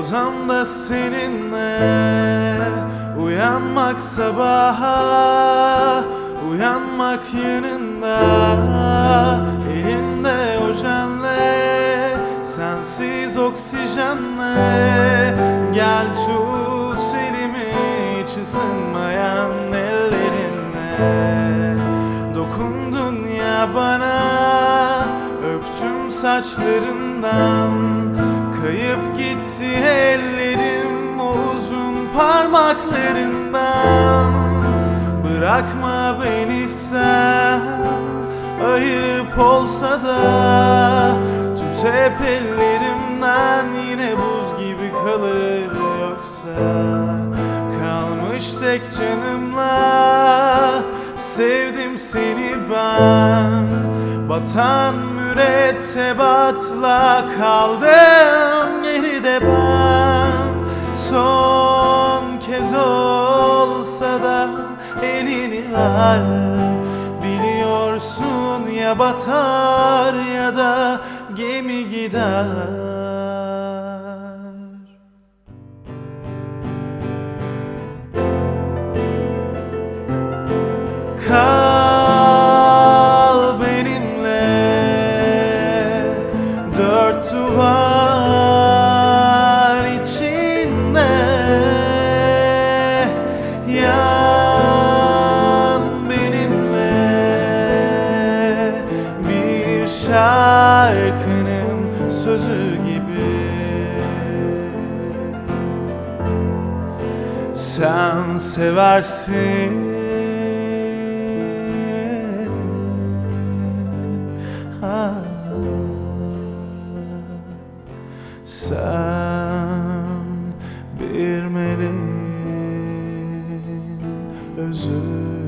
Odamda seninle. Uyanmak sabaha Uyanmak yanında. Elinde ojenle Sensiz oksijenle. Gel tut elimi Hiç ısınmayan ellerinle. Dokundun ya bana Öptüm saçlarından Kayıp gitti ellerim O uzun parmaklarından. Bırakma beni sen Ayıp olsa da. Tut hep ellerimden Yine buz gibi kalır yoksa. Kalmış tek canımla Sevdim seni ben. Batan mürettebatla kaldım geride ben. Son kez olsa da elini ver. Biliyorsun ya batar ya da gemi gider gibi. Sen seversin. Sen bir meleğin özü